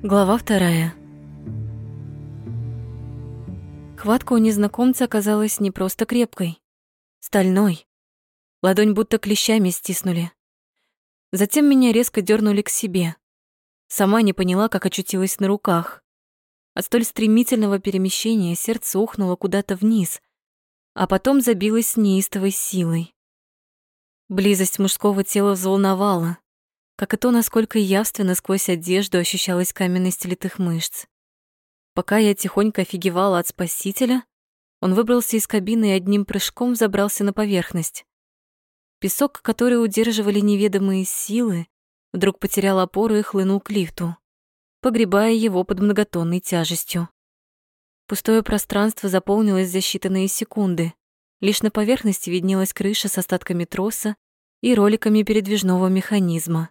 Глава вторая. Хватка у незнакомца оказалась не просто крепкой, стальной. Ладонь будто клещами стиснули. Затем меня резко дернули к себе. Сама не поняла, как очутилась на руках. От столь стремительного перемещения сердце ухнуло куда-то вниз, а потом забилось неистовой силой. Близость мужского тела взволновала, как и то, насколько явственно сквозь одежду ощущалась каменность литых мышц. Пока я тихонько офигевала от спасителя, он выбрался из кабины и одним прыжком забрался на поверхность. Песок, который удерживали неведомые силы, вдруг потерял опору и хлынул к лифту, погребая его под многотонной тяжестью. Пустое пространство заполнилось за считанные секунды. Лишь на поверхности виднелась крыша с остатками троса и роликами передвижного механизма.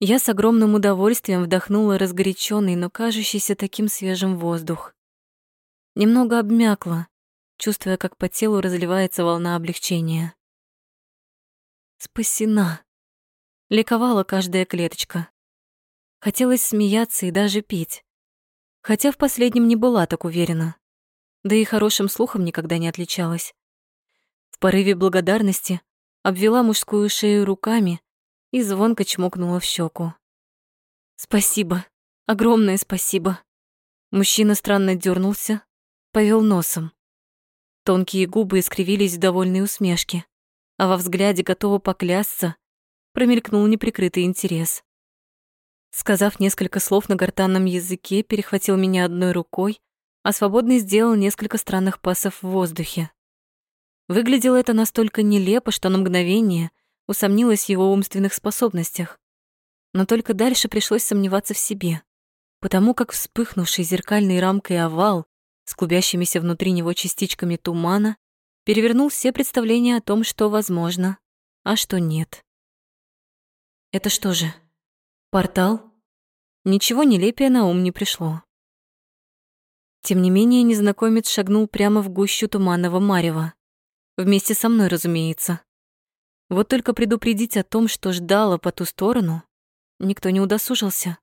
Я с огромным удовольствием вдохнула разгоряченный, но кажущийся таким свежим воздух. Немного обмякла, чувствуя, как по телу разливается волна облегчения. Спасена. Ликовала каждая клеточка. Хотелось смеяться и даже пить. Хотя в последнем не была так уверена. Да и хорошим слухом никогда не отличалась. В порыве благодарности обвела мужскую шею руками и звонко чмокнула в щеку. «Спасибо, огромное спасибо». Мужчина странно дернулся, повел носом. Тонкие губы искривились в довольной усмешке, а во взгляде, готово поклясться, промелькнул неприкрытый интерес. Сказав несколько слов на гортанном языке, перехватил меня одной рукой, а свободный сделал несколько странных пасов в воздухе. Выглядело это настолько нелепо, что на мгновение усомнилась в его умственных способностях. Но только дальше пришлось сомневаться в себе, потому как вспыхнувший зеркальной рамкой овал с клубящимися внутри него частичками тумана перевернул все представления о том, что возможно, а что нет. Это что же, портал? Ничего нелепее на ум не пришло. Тем не менее, незнакомец шагнул прямо в гущу туманного марева. Вместе со мной, разумеется. Вот только предупредить о том, что ждало по ту сторону, никто не удосужился.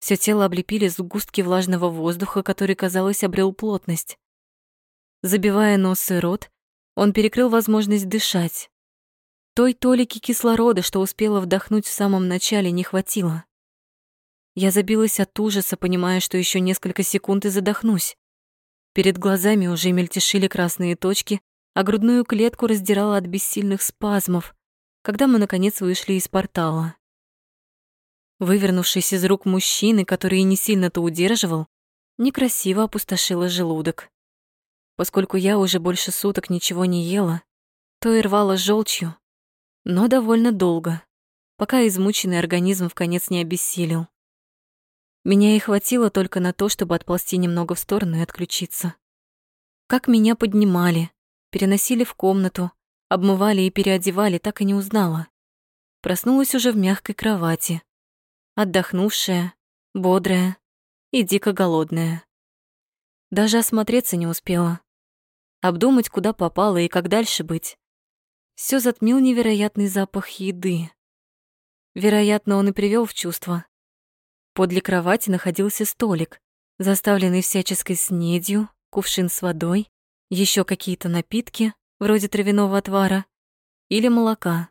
Все тело облепили сгустки влажного воздуха, который, казалось, обрел плотность. Забивая нос и рот, он перекрыл возможность дышать. Той толики кислорода, что успела вдохнуть в самом начале, не хватило. Я забилась от ужаса, понимая, что еще несколько секунд и задохнусь. Перед глазами уже мельтешили красные точки, а грудную клетку раздирала от бессильных спазмов, когда мы, наконец, вышли из портала. Вывернувшись из рук мужчины, который не сильно-то удерживал, некрасиво опустошила желудок. Поскольку я уже больше суток ничего не ела, то и рвала желчью, но довольно долго, пока измученный организм в конец не обессилел. Меня и хватило только на то, чтобы отползти немного в сторону и отключиться. Как меня поднимали, переносили в комнату, обмывали и переодевали, так и не узнала. Проснулась уже в мягкой кровати, отдохнувшая, бодрая и дико голодная. Даже осмотреться не успела. Обдумать, куда попала и как дальше быть. Все затмил невероятный запах еды. Вероятно, он и привел в чувство. Подле кровати находился столик, заставленный всяческой снедью, кувшин с водой, еще какие-то напитки, вроде травяного отвара или молока.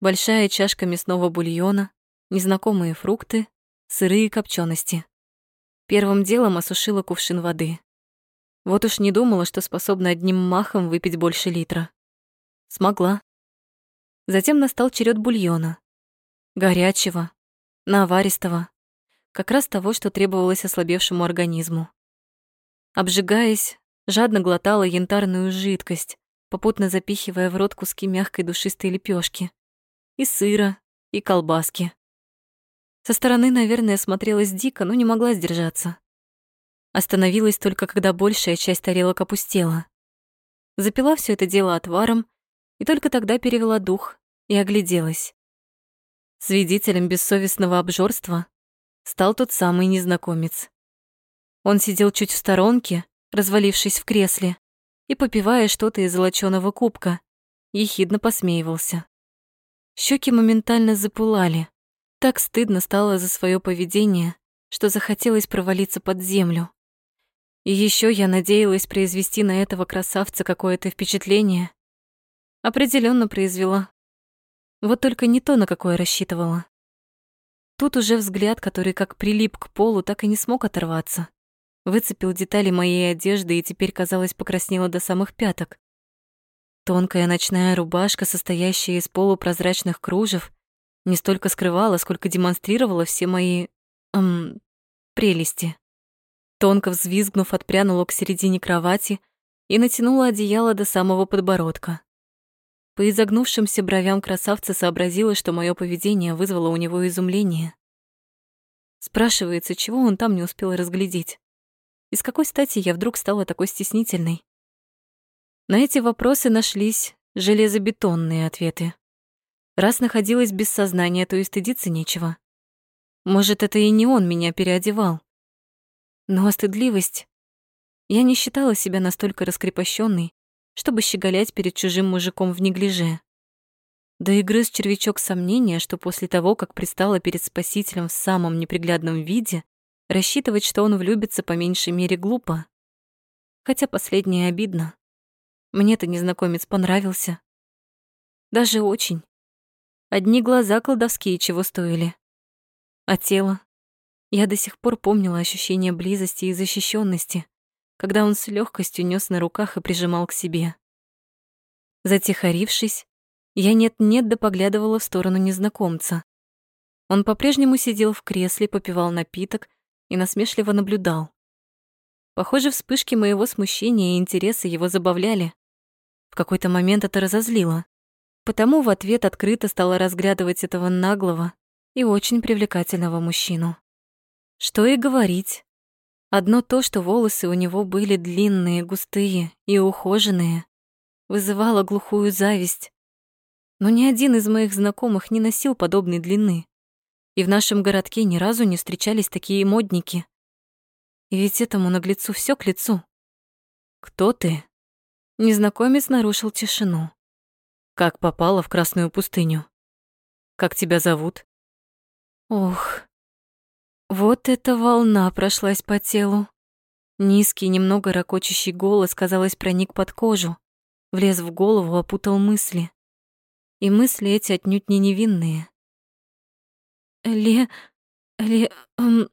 Большая чашка мясного бульона, незнакомые фрукты, сырые копчености. Первым делом осушила кувшин воды. Вот уж не думала, что способна одним махом выпить больше литра. Смогла. Затем настал черед бульона. Горячего, наваристого, как раз того, что требовалось ослабевшему организму. Обжигаясь, жадно глотала янтарную жидкость, попутно запихивая в рот куски мягкой душистой лепешки, и сыра, и колбаски. Со стороны, наверное, смотрелась дико, но не могла сдержаться. Остановилась только, когда большая часть тарелок опустела. Запила все это дело отваром, и только тогда перевела дух и огляделась. Свидетелем бессовестного обжорства стал тот самый незнакомец. Он сидел чуть в сторонке, развалившись в кресле и попивая что-то из золочёного кубка, ехидно посмеивался. Щеки моментально запылали. так стыдно стало за свое поведение, что захотелось провалиться под землю. И еще я надеялась произвести на этого красавца какое-то впечатление. Определенно произвела. Вот только не то, на какое рассчитывала. Тут уже взгляд, который как прилип к полу, так и не смог оторваться. Выцепил детали моей одежды и теперь, казалось, покраснела до самых пяток. Тонкая ночная рубашка, состоящая из полупрозрачных кружев, не столько скрывала, сколько демонстрировала все мои... Эм, прелести. Тонко взвизгнув, отпрянула к середине кровати и натянула одеяло до самого подбородка. По изогнувшимся бровям красавца сообразила, что мое поведение вызвало у него изумление. Спрашивается, чего он там не успел разглядеть? И с какой стати я вдруг стала такой стеснительной? На эти вопросы нашлись железобетонные ответы. Раз находилась без сознания, то и стыдиться нечего. Может, это и не он меня переодевал. Но стыдливость... Я не считала себя настолько раскрепощенной, чтобы щеголять перед чужим мужиком в неглиже. Да и грыз червячок сомнения, что после того, как пристала перед спасителем в самом неприглядном виде, рассчитывать, что он влюбится по меньшей мере глупо. Хотя последнее обидно. Мне-то незнакомец понравился. Даже очень. Одни глаза колдовские чего стоили. А тело? Я до сих пор помнила ощущение близости и защищенности, когда он с легкостью нес на руках и прижимал к себе. Затихарившись, я нет-нет да поглядывала в сторону незнакомца. Он по-прежнему сидел в кресле, попивал напиток и насмешливо наблюдал. Похоже, вспышки моего смущения и интереса его забавляли. В какой-то момент это разозлило. Потому в ответ открыто стала разглядывать этого наглого и очень привлекательного мужчину. Что и говорить. Одно то, что волосы у него были длинные, густые и ухоженные, вызывало глухую зависть. Но ни один из моих знакомых не носил подобной длины. И в нашем городке ни разу не встречались такие модники. И ведь этому наглецу все к лицу. «Кто ты?» Незнакомец нарушил тишину. «Как попала в Красную пустыню? Как тебя зовут?» Ох, вот эта волна прошлась по телу. Низкий, немного ракочущий голос, казалось, проник под кожу, влез в голову, опутал мысли. И мысли эти отнюдь не невинные. Ле... Ле... Эм,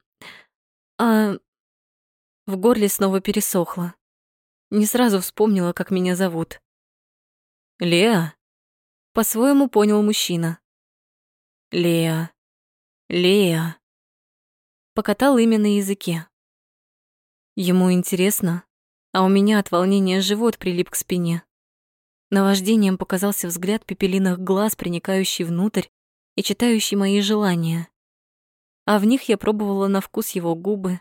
а... В горле снова пересохло. Не сразу вспомнила, как меня зовут. «Леа?» По-своему понял мужчина. «Леа... Леа...» покатал имя на языке. Ему интересно, а у меня от волнения живот прилип к спине. Наваждением показался взгляд пепелиных глаз, проникающий внутрь и читающий мои желания. А в них я пробовала на вкус его губы,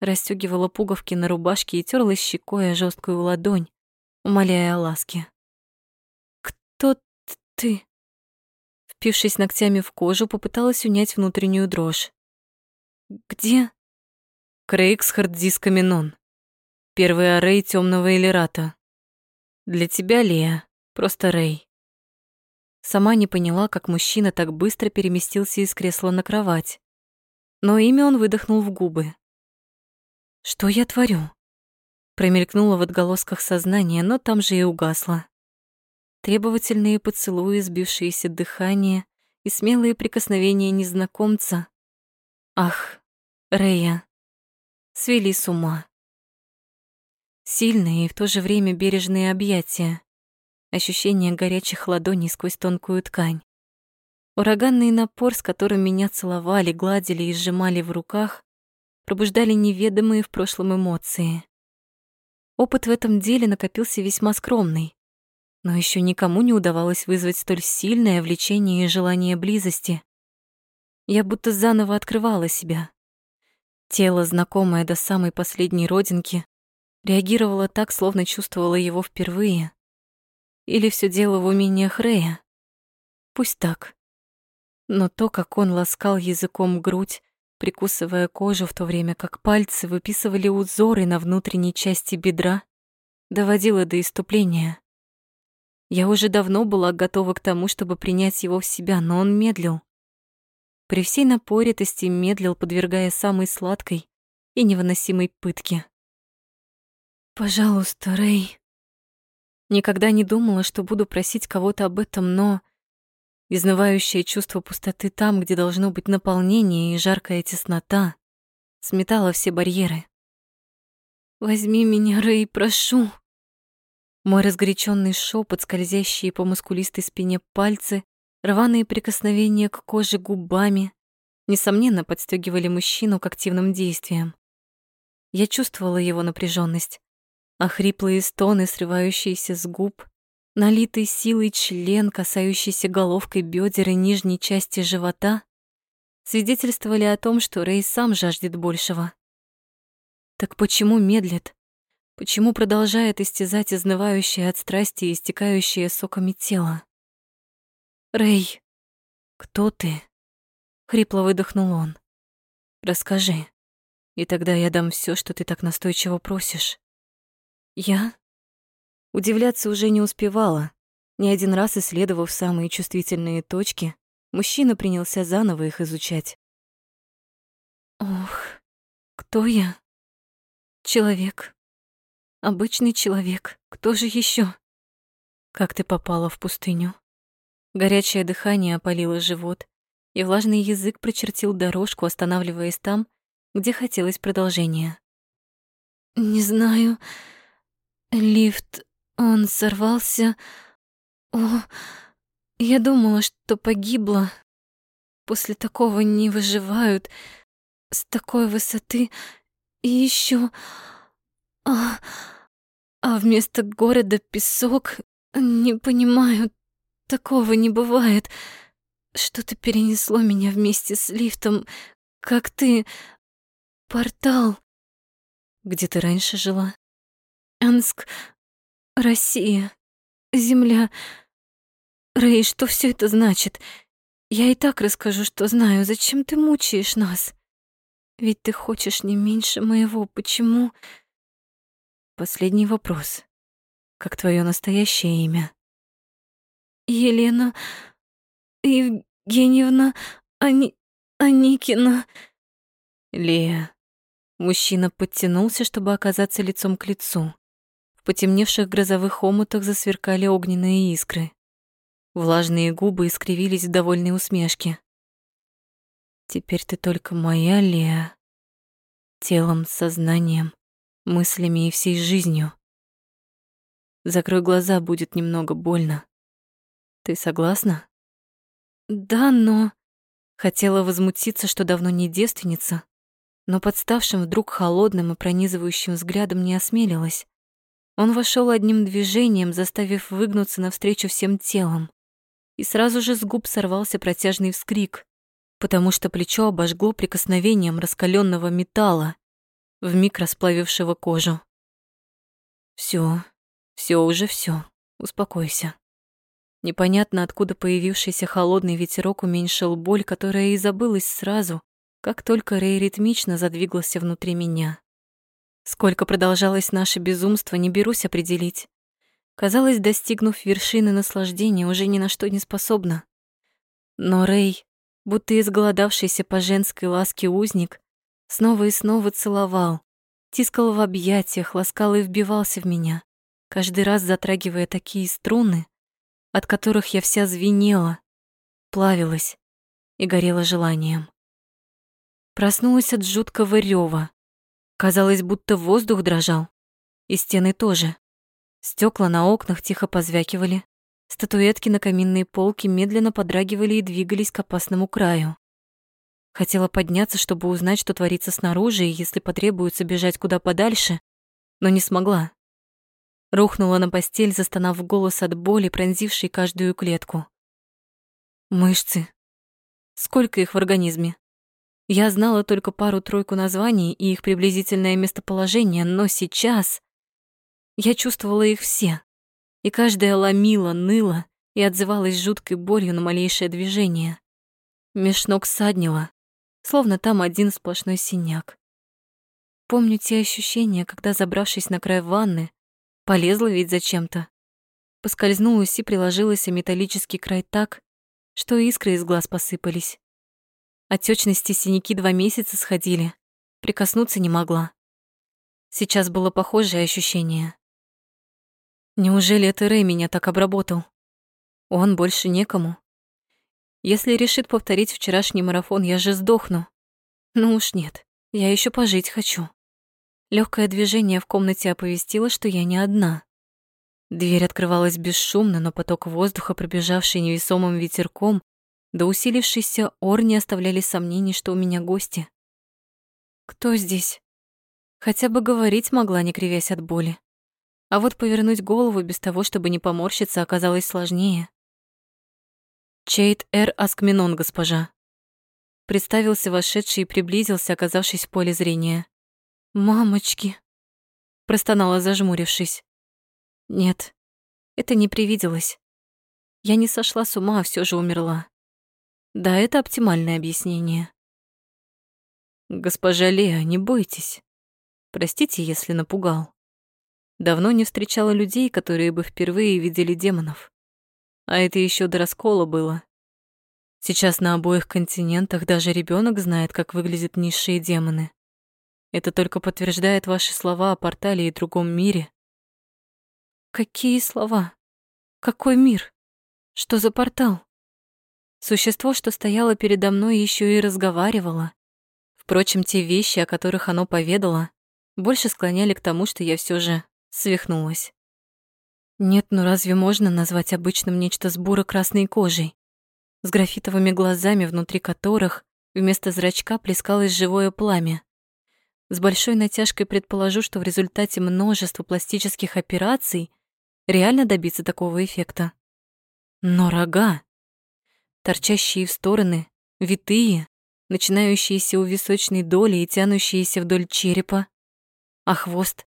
расстёгивала пуговки на рубашке и тёрлась щекой о жесткую ладонь, умоляя о ласке. «Кто ты?» Впившись ногтями в кожу, попыталась унять внутреннюю дрожь. Где? Крейгсхард Дискаминон. Первый арей темного Элирата. Для тебя, Лия, просто Рей. Сама не поняла, как мужчина так быстро переместился из кресла на кровать. Но имя он выдохнул в губы. Что я творю? Промелькнуло в отголосках сознания, но там же и угасло. Требовательные поцелуи, сбившиеся дыхание и смелые прикосновения незнакомца. Ах, Рея свели с ума. Сильные и в то же время бережные объятия, ощущение горячих ладоней сквозь тонкую ткань. Ураганный напор, с которым меня целовали, гладили и сжимали в руках, пробуждали неведомые в прошлом эмоции. Опыт в этом деле накопился весьма скромный, но еще никому не удавалось вызвать столь сильное влечение и желание близости. Я будто заново открывала себя, Тело, знакомое до самой последней родинки, реагировало так, словно чувствовало его впервые. Или все дело в умениях Рея. Пусть так. Но то, как он ласкал языком грудь, прикусывая кожу, в то время как пальцы выписывали узоры на внутренней части бедра, доводило до иступления. Я уже давно была готова к тому, чтобы принять его в себя, но он медлил. при всей напоритости медлил, подвергая самой сладкой и невыносимой пытке. «Пожалуйста, Рэй». Никогда не думала, что буду просить кого-то об этом, но... Изнывающее чувство пустоты там, где должно быть наполнение и жаркая теснота, сметало все барьеры. «Возьми меня, Рэй, прошу!» Мой разгоряченный шепот, скользящие по мускулистой спине пальцы, рваные прикосновения к коже губами, несомненно, подстегивали мужчину к активным действиям. Я чувствовала его напряженность, а хриплые стоны, срывающиеся с губ, налитый силой член, касающийся головкой бедер и нижней части живота, свидетельствовали о том, что Рэй сам жаждет большего. Так почему медлит? Почему продолжает истязать изнывающее от страсти и истекающее соками тело? «Рэй, кто ты?» — хрипло выдохнул он. «Расскажи, и тогда я дам все, что ты так настойчиво просишь». «Я?» Удивляться уже не успевала. Ни один раз исследовав самые чувствительные точки, мужчина принялся заново их изучать. «Ох, кто я?» «Человек. Обычный человек. Кто же еще? «Как ты попала в пустыню?» Горячее дыхание опалило живот, и влажный язык прочертил дорожку, останавливаясь там, где хотелось продолжения. «Не знаю. Лифт, он сорвался. О, я думала, что погибла. После такого не выживают. С такой высоты. И еще, А, а вместо города песок. Не понимаю, Такого не бывает. Что-то перенесло меня вместе с лифтом, как ты. Портал. Где ты раньше жила? Анск, Россия, Земля. Рэй, что все это значит? Я и так расскажу, что знаю. Зачем ты мучаешь нас? Ведь ты хочешь не меньше моего. Почему? Последний вопрос. Как твое настоящее имя? Елена Евгеньевна Ани... Аникина. Лея. Мужчина подтянулся, чтобы оказаться лицом к лицу. Потемневших грозовых омутах засверкали огненные искры. Влажные губы искривились в довольной усмешке. «Теперь ты только моя, Лея. Телом, сознанием, мыслями и всей жизнью. Закрой глаза, будет немного больно. Ты согласна? Да, но... Хотела возмутиться, что давно не девственница, но подставшим вдруг холодным и пронизывающим взглядом не осмелилась. Он вошел одним движением, заставив выгнуться навстречу всем телом. И сразу же с губ сорвался протяжный вскрик, потому что плечо обожгло прикосновением раскаленного металла, вмиг расплавившего кожу. Все, все уже все. Успокойся. Непонятно откуда появившийся холодный ветерок уменьшил боль, которая и забылась сразу, как только Рэй ритмично задвигался внутри меня. Сколько продолжалось наше безумство, не берусь определить. Казалось, достигнув вершины наслаждения, уже ни на что не способна. Но Рэй, будто изголодавшийся по женской ласке узник, снова и снова целовал, тискал в объятиях, ласкал и вбивался в меня, каждый раз затрагивая такие струны, от которых я вся звенела, плавилась и горела желанием. Проснулась от жуткого рёва. Казалось, будто воздух дрожал, и стены тоже. Стекла на окнах тихо позвякивали, статуэтки на каминной полке медленно подрагивали и двигались к опасному краю. Хотела подняться, чтобы узнать, что творится снаружи, и если потребуется бежать куда подальше, но не смогла. Рухнула на постель, застонав голос от боли, пронзившей каждую клетку. Мышцы. Сколько их в организме? Я знала только пару-тройку названий и их приблизительное местоположение, но сейчас я чувствовала их все, и каждая ломила, ныла и отзывалась жуткой болью на малейшее движение. Меж ног саднила, словно там один сплошной синяк. Помню те ощущения, когда, забравшись на край ванны, Полезла ведь зачем-то. Поскользнулась и приложилась о металлический край так, что искры из глаз посыпались. Отечности синяки два месяца сходили, прикоснуться не могла. Сейчас было похожее ощущение. Неужели это Рэй меня так обработал? Он больше некому. Если решит повторить вчерашний марафон, я же сдохну. Ну уж нет, я еще пожить хочу. Легкое движение в комнате оповестило, что я не одна. Дверь открывалась бесшумно, но поток воздуха, пробежавший невесомым ветерком, да усилившийся ор не оставляли сомнений, что у меня гости. Кто здесь? Хотя бы говорить могла, не кривясь от боли. А вот повернуть голову без того, чтобы не поморщиться, оказалось сложнее. «Чейт Эр Аскменон, госпожа», Представился вошедший и приблизился, оказавшись в поле зрения. «Мамочки!» Простонала, зажмурившись. Нет, это не привиделось. Я не сошла с ума, а всё же умерла. Да, это оптимальное объяснение. Госпожа Леа, не бойтесь. Простите, если напугал. Давно не встречала людей, которые бы впервые видели демонов. А это ещё до раскола было. Сейчас на обоих континентах даже ребенок знает, как выглядят низшие демоны. Это только подтверждает ваши слова о портале и другом мире. Какие слова? Какой мир? Что за портал? Существо, что стояло передо мной, еще и разговаривало. Впрочем, те вещи, о которых оно поведало, больше склоняли к тому, что я все же свихнулась. Нет, ну разве можно назвать обычным нечто с буро-красной кожей? с графитовыми глазами, внутри которых вместо зрачка плескалось живое пламя. С большой натяжкой предположу, что в результате множества пластических операций реально добиться такого эффекта. Но рога, торчащие в стороны, витые, начинающиеся у височной доли и тянущиеся вдоль черепа, а хвост.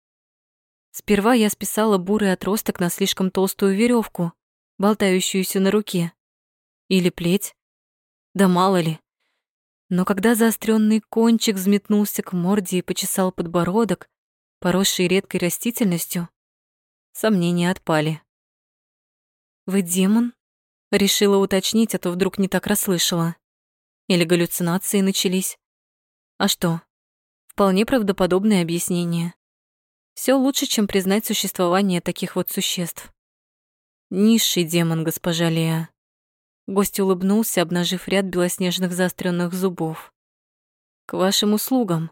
Сперва я списала бурый отросток на слишком толстую веревку, болтающуюся на руке. Или плеть? Да мало ли. Но когда заостренный кончик взметнулся к морде и почесал подбородок, поросший редкой растительностью, сомнения отпали. «Вы демон?» — решила уточнить, а то вдруг не так расслышала. Или галлюцинации начались. А что? Вполне правдоподобное объяснение. Все лучше, чем признать существование таких вот существ. Низший демон, госпожа Леа. Гость улыбнулся, обнажив ряд белоснежных заостренных зубов. «К вашим услугам.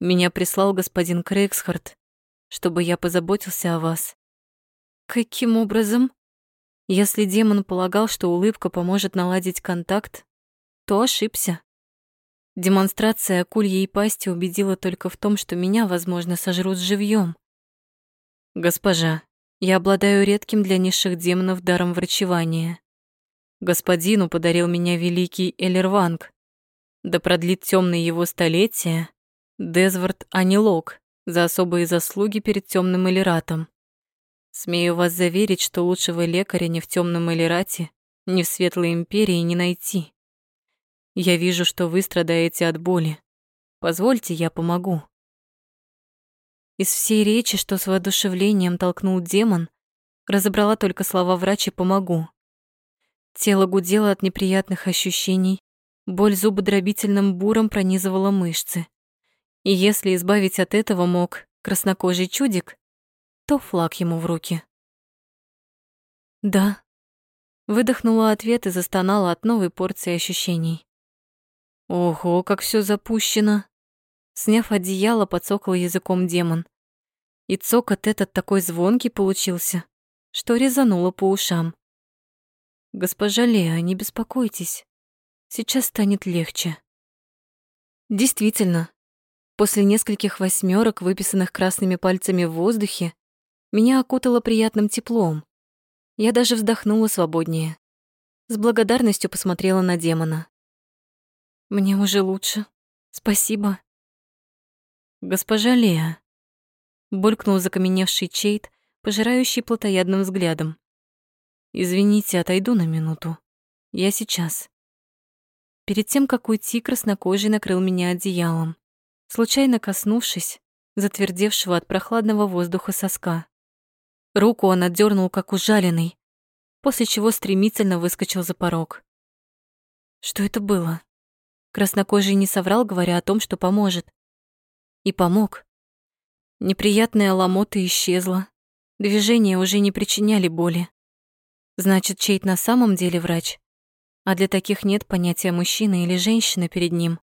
Меня прислал господин Крейгсхард, чтобы я позаботился о вас». «Каким образом?» Если демон полагал, что улыбка поможет наладить контакт, то ошибся. Демонстрация акульей пасти убедила только в том, что меня, возможно, сожрут живьем. «Госпожа, я обладаю редким для низших демонов даром врачевания. Господину подарил меня великий Элерванг. Да продлит темные его столетия Дезвард Анилок за особые заслуги перед темным Элератом. Смею вас заверить, что лучшего лекаря ни в темном Элерате, ни в Светлой Империи не найти. Я вижу, что вы страдаете от боли. Позвольте, я помогу. Из всей речи, что с воодушевлением толкнул демон, разобрала только слова врача «помогу». Тело гудело от неприятных ощущений, боль зубодробительным буром пронизывала мышцы. И если избавить от этого мог краснокожий чудик, то флаг ему в руки. «Да», — выдохнула ответ и застонала от новой порции ощущений. «Ого, как все запущено!» Сняв одеяло, подсокал языком демон. И цокот этот такой звонкий получился, что резануло по ушам. «Госпожа Леа, не беспокойтесь. Сейчас станет легче». Действительно, после нескольких восьмерок, выписанных красными пальцами в воздухе, меня окутало приятным теплом. Я даже вздохнула свободнее. С благодарностью посмотрела на демона. «Мне уже лучше. Спасибо». «Госпожа Леа», — булькнул закаменевший Чейт, пожирающий плотоядным взглядом. Извините, отойду на минуту. Я сейчас. Перед тем, как уйти, краснокожий накрыл меня одеялом, случайно коснувшись затвердевшего от прохладного воздуха соска. Руку он отдернул, как ужаленный, после чего стремительно выскочил за порог. Что это было? Краснокожий не соврал, говоря о том, что поможет. И помог. Неприятная ломота исчезла. Движения уже не причиняли боли. Значит, Чейт на самом деле врач. А для таких нет понятия мужчина или женщина перед ним.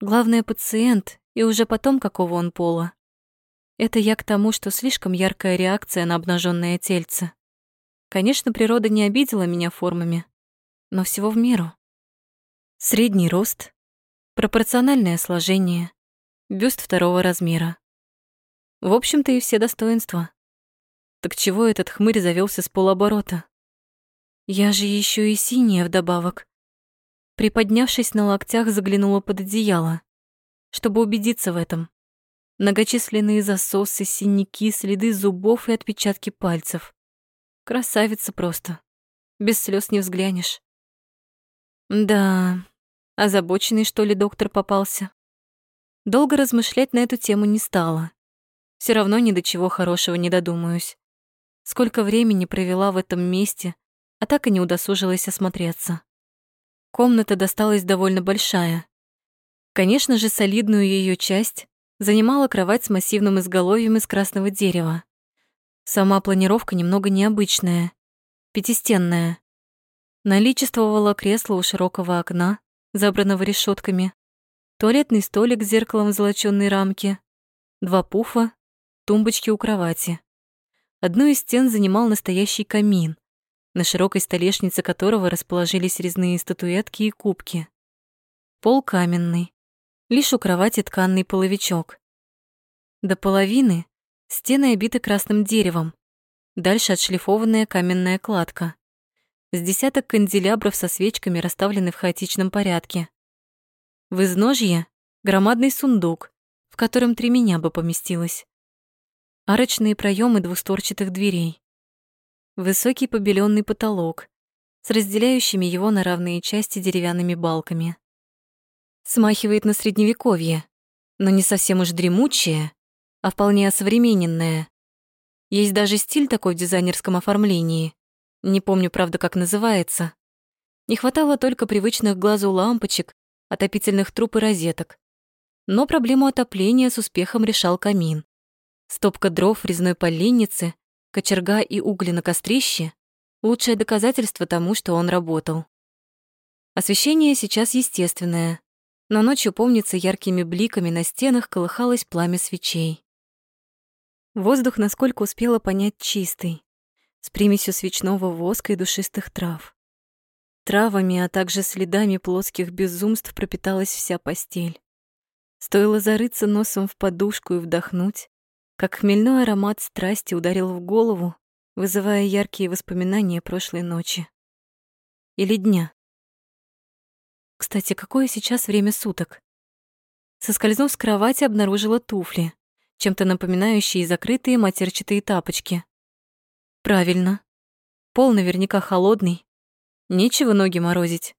Главное, пациент, и уже потом, какого он пола. Это я к тому, что слишком яркая реакция на обнаженное тельце. Конечно, природа не обидела меня формами, но всего в меру. Средний рост, пропорциональное сложение, бюст второго размера. В общем-то и все достоинства. Так чего этот хмырь завелся с полоборота? Я же еще и синяя вдобавок. Приподнявшись на локтях, заглянула под одеяло, чтобы убедиться в этом. Многочисленные засосы, синяки, следы зубов и отпечатки пальцев. Красавица просто. Без слез не взглянешь. Да, озабоченный, что ли, доктор попался. Долго размышлять на эту тему не стала. Все равно ни до чего хорошего не додумаюсь. Сколько времени провела в этом месте, а так и не удосужилась осмотреться. Комната досталась довольно большая. Конечно же, солидную ее часть занимала кровать с массивным изголовьем из красного дерева. Сама планировка немного необычная, пятистенная. Наличествовало кресло у широкого окна, забранного решетками, туалетный столик с зеркалом в золочёной рамке, два пуфа, тумбочки у кровати. Одну из стен занимал настоящий камин, на широкой столешнице которого расположились резные статуэтки и кубки. Пол каменный, лишь у кровати тканный половичок. До половины стены обиты красным деревом, дальше отшлифованная каменная кладка. С десяток канделябров со свечками расставлены в хаотичном порядке. В изножье громадный сундук, в котором три меня бы поместилось арочные проемы двустворчатых дверей, высокий побеленный потолок с разделяющими его на равные части деревянными балками. Смахивает на средневековье, но не совсем уж дремучее, а вполне осовремененное. Есть даже стиль такой в дизайнерском оформлении. Не помню, правда, как называется. Не хватало только привычных глазу лампочек, отопительных труб и розеток. Но проблему отопления с успехом решал камин. Стопка дров резной поленницы, кочерга и угли на кострище — лучшее доказательство тому, что он работал. Освещение сейчас естественное, но ночью, помнится, яркими бликами на стенах колыхалось пламя свечей. Воздух, насколько успела понять, чистый, с примесью свечного воска и душистых трав. Травами, а также следами плоских безумств пропиталась вся постель. Стоило зарыться носом в подушку и вдохнуть, как хмельной аромат страсти ударил в голову, вызывая яркие воспоминания прошлой ночи. Или дня. Кстати, какое сейчас время суток? Соскользнув с кровати, обнаружила туфли, чем-то напоминающие закрытые матерчатые тапочки. Правильно. Пол наверняка холодный. Нечего ноги морозить.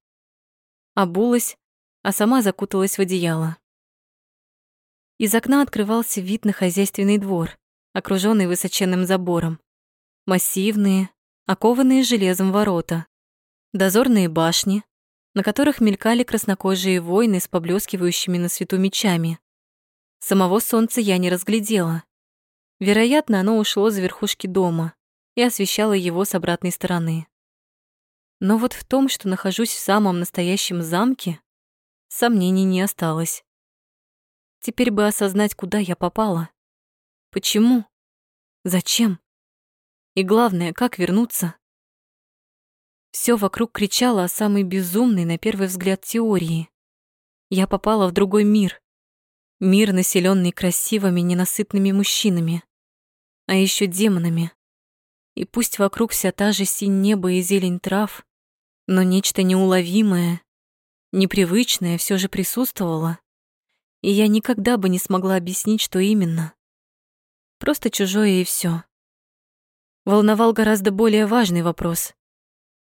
Обулась, а сама закуталась в одеяло. Из окна открывался вид на хозяйственный двор, окруженный высоченным забором. Массивные, окованные железом ворота. Дозорные башни, на которых мелькали краснокожие воины с поблескивающими на свету мечами. Самого солнца я не разглядела. Вероятно, оно ушло за верхушки дома и освещало его с обратной стороны. Но вот в том, что нахожусь в самом настоящем замке, сомнений не осталось. Теперь бы осознать, куда я попала. Почему? Зачем? И главное, как вернуться? Все вокруг кричало о самой безумной, на первый взгляд, теории. Я попала в другой мир. Мир, населенный красивыми, ненасытными мужчинами. А еще демонами. И пусть вокруг вся та же синь неба и зелень трав, но нечто неуловимое, непривычное все же присутствовало и я никогда бы не смогла объяснить, что именно. Просто чужое и все. Волновал гораздо более важный вопрос.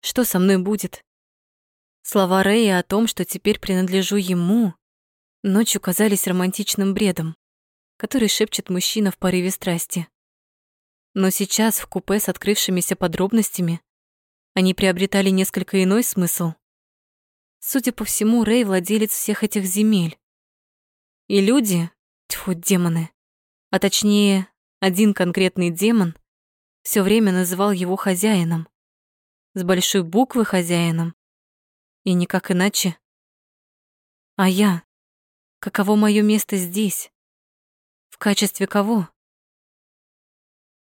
Что со мной будет? Слова Рэя о том, что теперь принадлежу ему, ночью казались романтичным бредом, который шепчет мужчина в порыве страсти. Но сейчас в купе с открывшимися подробностями они приобретали несколько иной смысл. Судя по всему, Рэй владелец всех этих земель. И люди, тьфу, демоны, а точнее, один конкретный демон все время называл его хозяином. С большой буквы хозяином. И никак иначе. А я? Каково мое место здесь? В качестве кого?